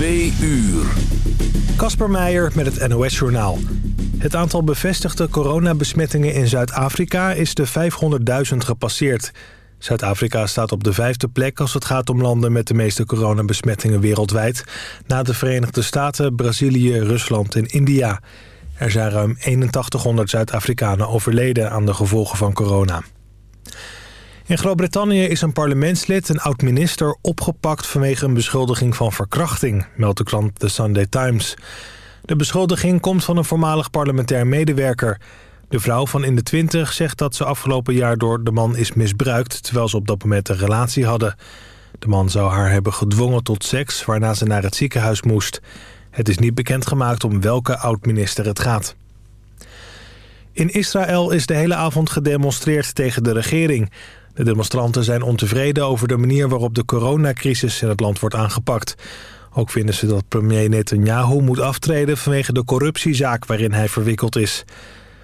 Twee uur. Kasper Meijer met het NOS-journaal. Het aantal bevestigde coronabesmettingen in Zuid-Afrika is de 500.000 gepasseerd. Zuid-Afrika staat op de vijfde plek als het gaat om landen met de meeste coronabesmettingen wereldwijd... na de Verenigde Staten, Brazilië, Rusland en India. Er zijn ruim 8100 Zuid-Afrikanen overleden aan de gevolgen van corona. In Groot-Brittannië is een parlementslid, een oud-minister, opgepakt vanwege een beschuldiging van verkrachting, meldt de krant The Sunday Times. De beschuldiging komt van een voormalig parlementair medewerker. De vrouw van in de twintig zegt dat ze afgelopen jaar door de man is misbruikt, terwijl ze op dat moment een relatie hadden. De man zou haar hebben gedwongen tot seks, waarna ze naar het ziekenhuis moest. Het is niet bekendgemaakt om welke oud-minister het gaat. In Israël is de hele avond gedemonstreerd tegen de regering. De demonstranten zijn ontevreden over de manier waarop de coronacrisis in het land wordt aangepakt. Ook vinden ze dat premier Netanyahu moet aftreden vanwege de corruptiezaak waarin hij verwikkeld is.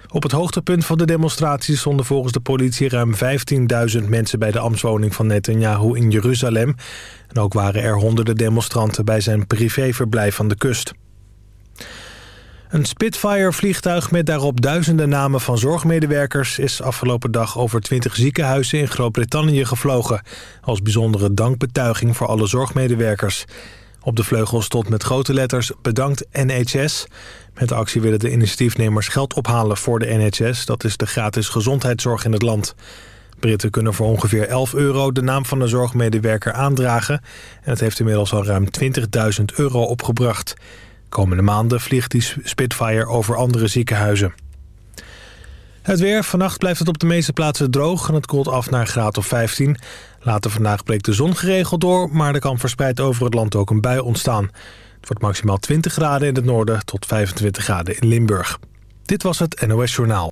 Op het hoogtepunt van de demonstratie stonden volgens de politie ruim 15.000 mensen bij de ambtswoning van Netanyahu in Jeruzalem. En ook waren er honderden demonstranten bij zijn privéverblijf aan de kust. Een Spitfire-vliegtuig met daarop duizenden namen van zorgmedewerkers... is afgelopen dag over 20 ziekenhuizen in Groot-Brittannië gevlogen... als bijzondere dankbetuiging voor alle zorgmedewerkers. Op de vleugel stond met grote letters bedankt NHS. Met de actie willen de initiatiefnemers geld ophalen voor de NHS. Dat is de gratis gezondheidszorg in het land. Britten kunnen voor ongeveer 11 euro de naam van de zorgmedewerker aandragen. En het heeft inmiddels al ruim 20.000 euro opgebracht. Komende maanden vliegt die Spitfire over andere ziekenhuizen. Het weer. Vannacht blijft het op de meeste plaatsen droog en het koelt af naar graad of 15. Later vandaag breekt de zon geregeld door, maar er kan verspreid over het land ook een bui ontstaan. Het wordt maximaal 20 graden in het noorden tot 25 graden in Limburg. Dit was het NOS Journaal.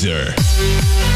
Deezer.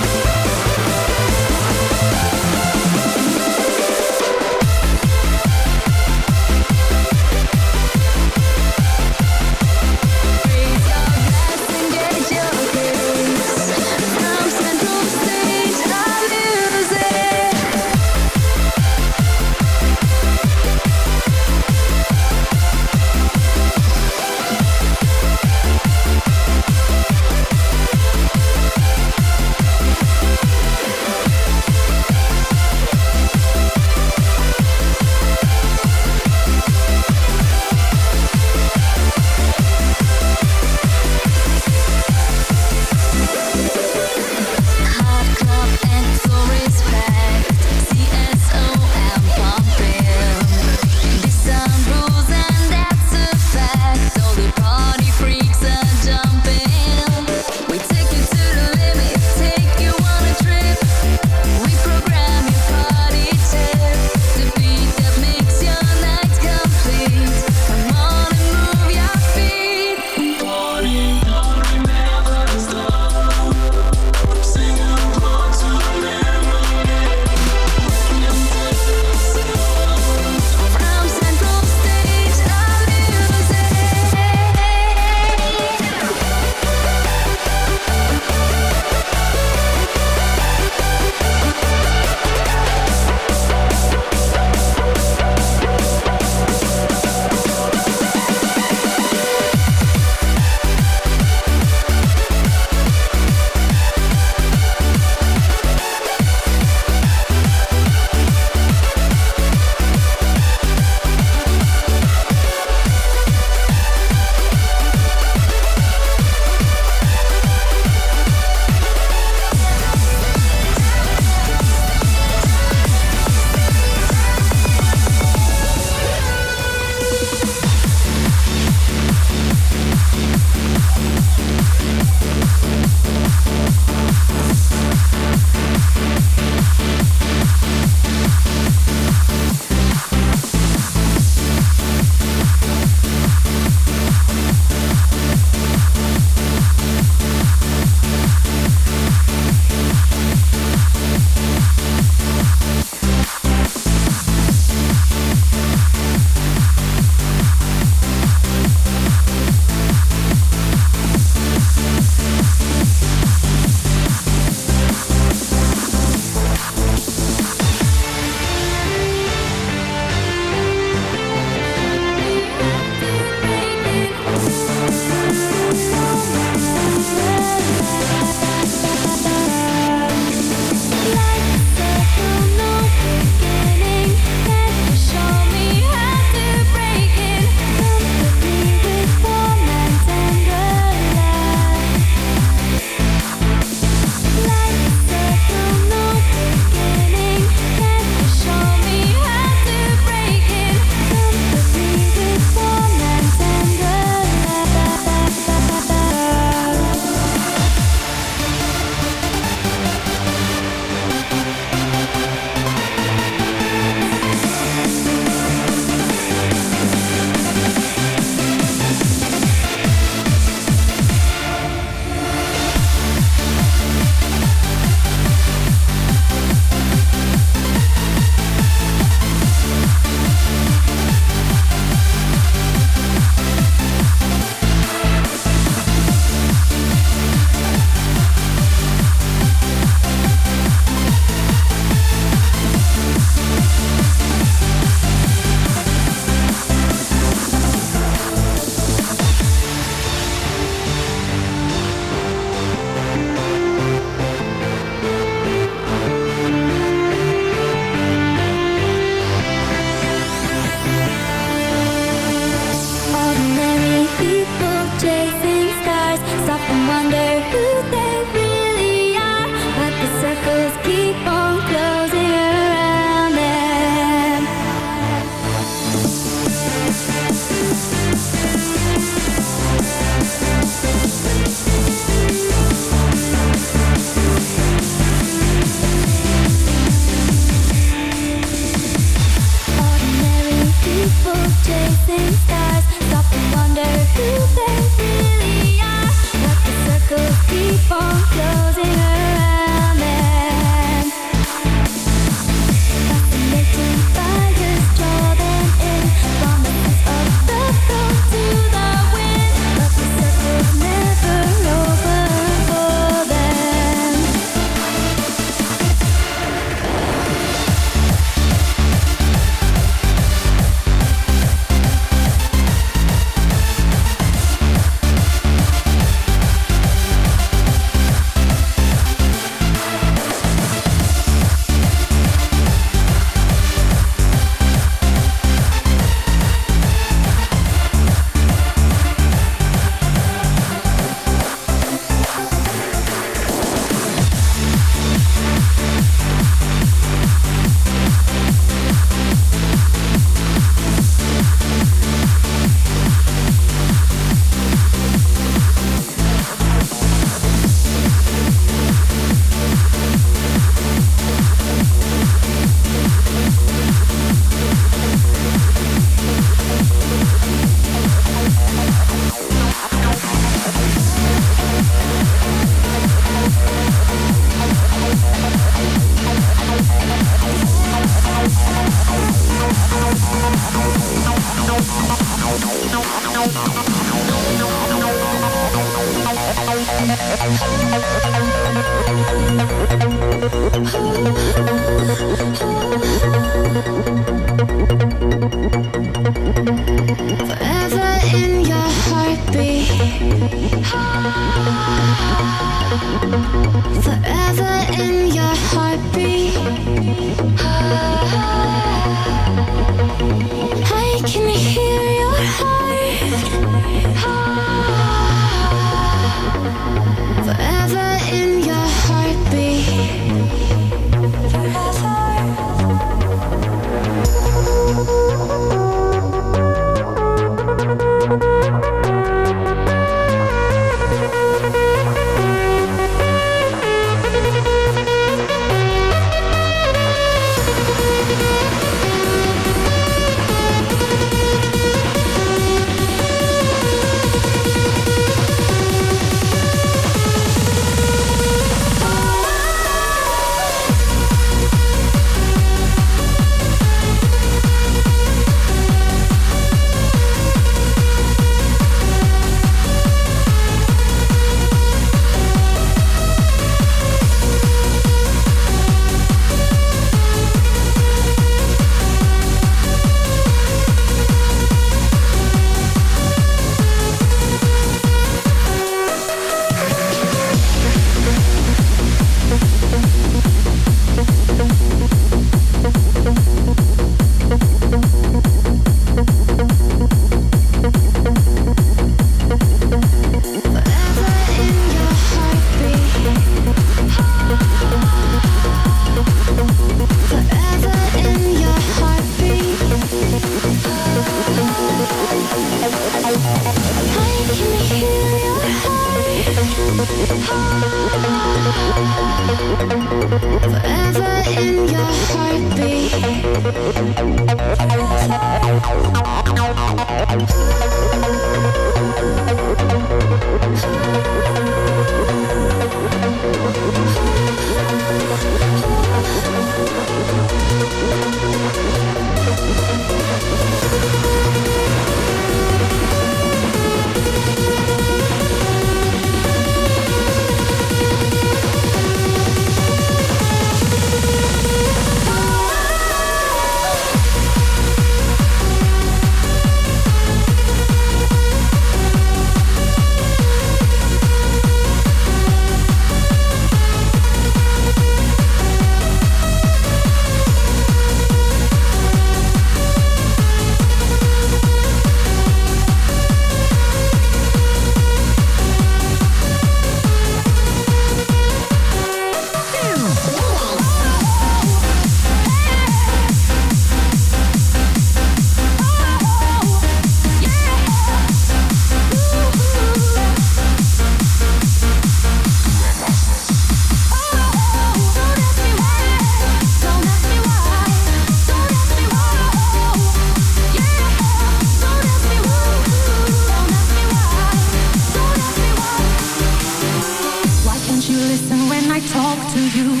listen when I talk to you.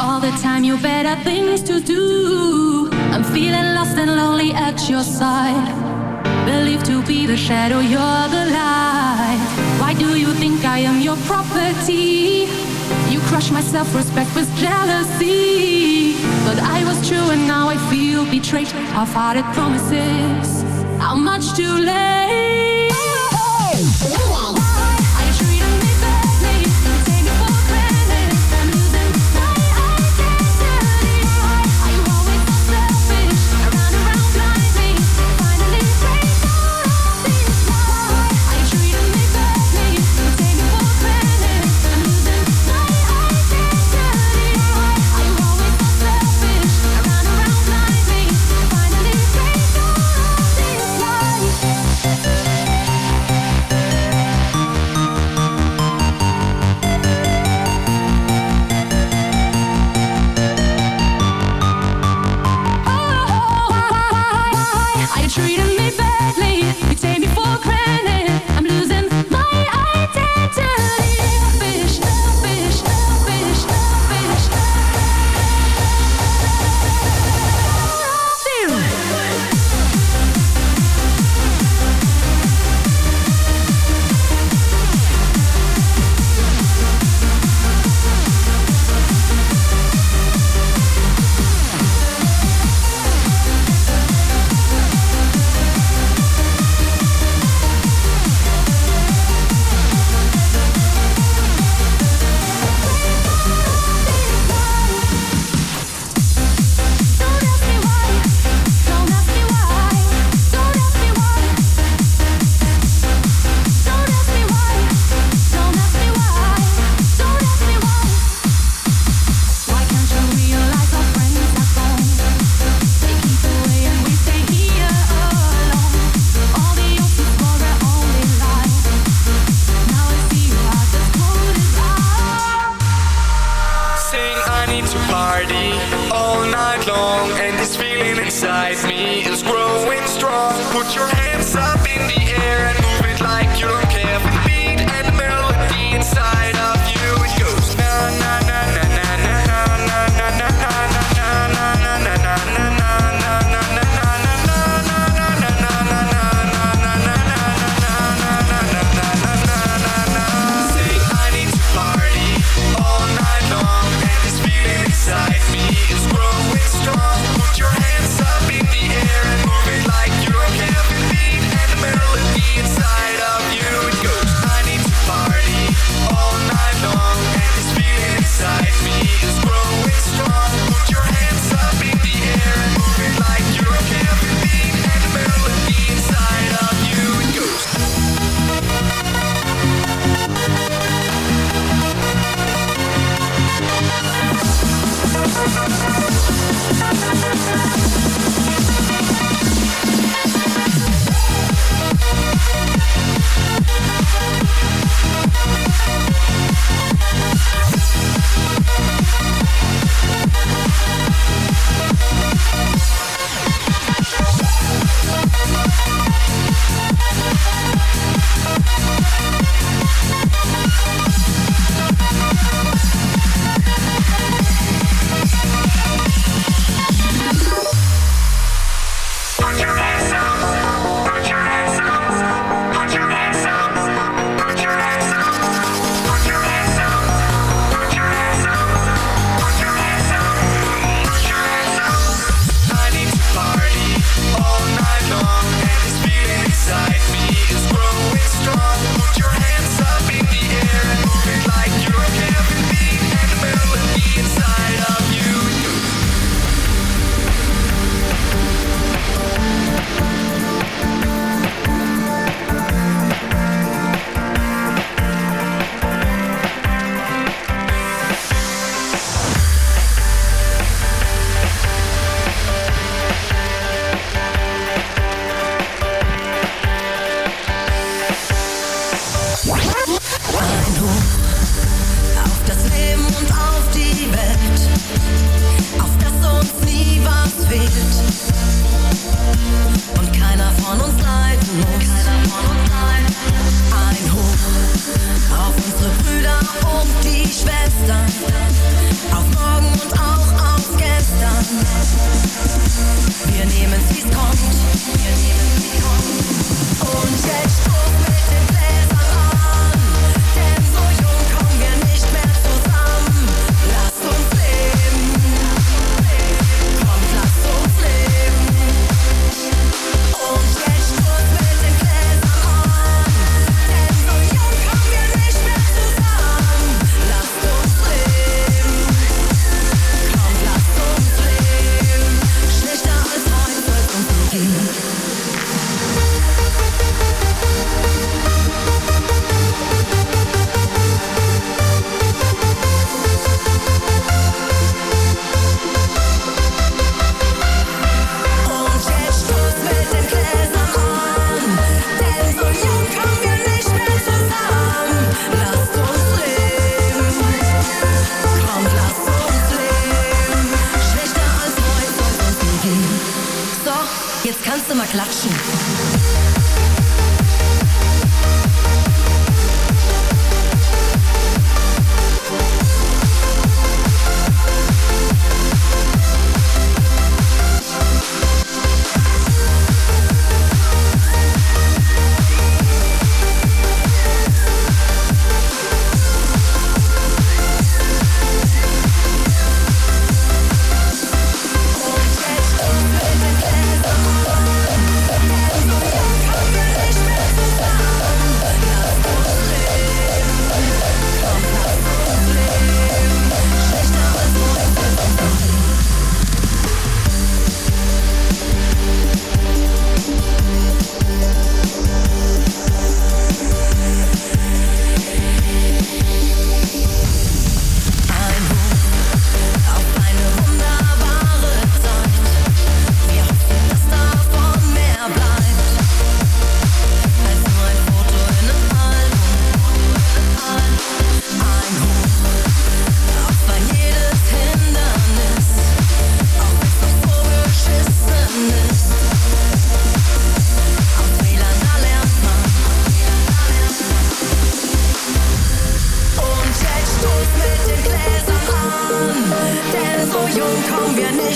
All the time, you better things to do. I'm feeling lost and lonely at your side. Believed to be the shadow, you're the light. Why do you think I am your property? You crush my self-respect with jealousy. But I was true and now I feel betrayed. How far it promises, how much too late?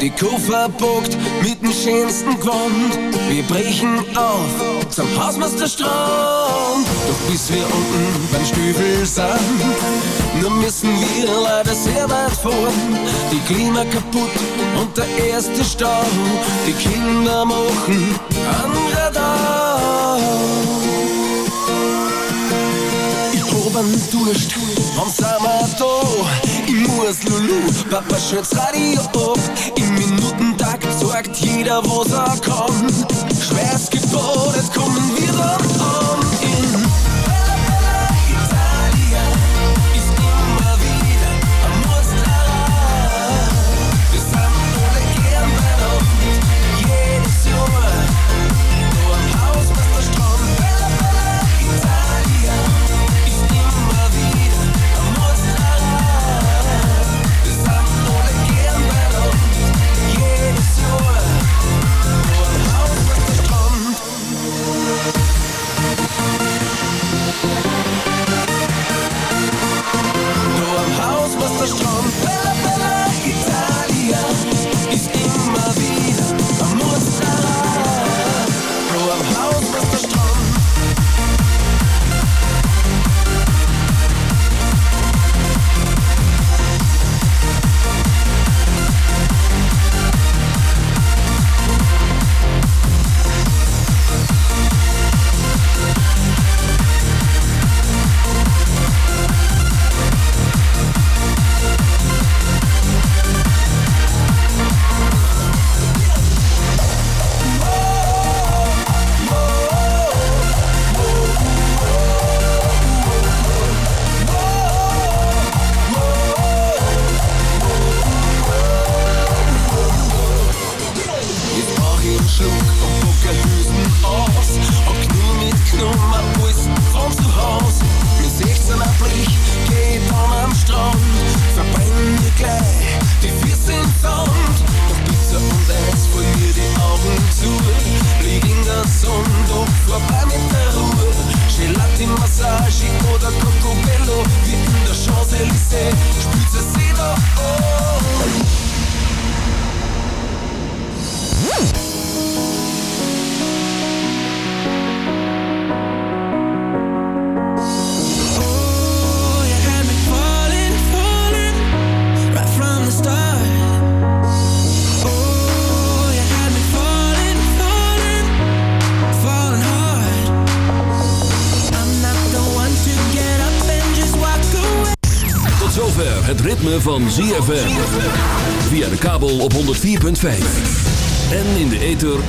Die Kuh verbockt mit dem schönsten Gewand. Wir brechen auf zum Hausmeisterstrand. Doch bis wir unten beim Stübel sind, nur müssen wir leider sehr weit fahren. Die Klima kaputt und der erste Stau. Die Kinder machen an Radar. Ich hab einen Durst, sind wir da? Muss Lulu, Papa schützt Radio ab. Im Minutentakt sagt jeder, was er kann. Schweres Gebot, jetzt kommen wir dann